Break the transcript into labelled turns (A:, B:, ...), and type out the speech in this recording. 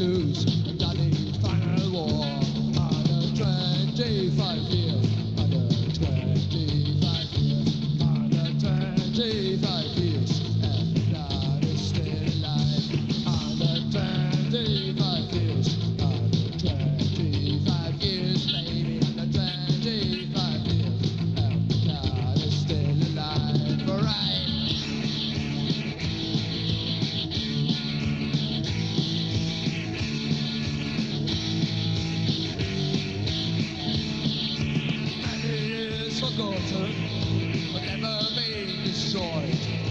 A: may forgotten, but never be destroyed.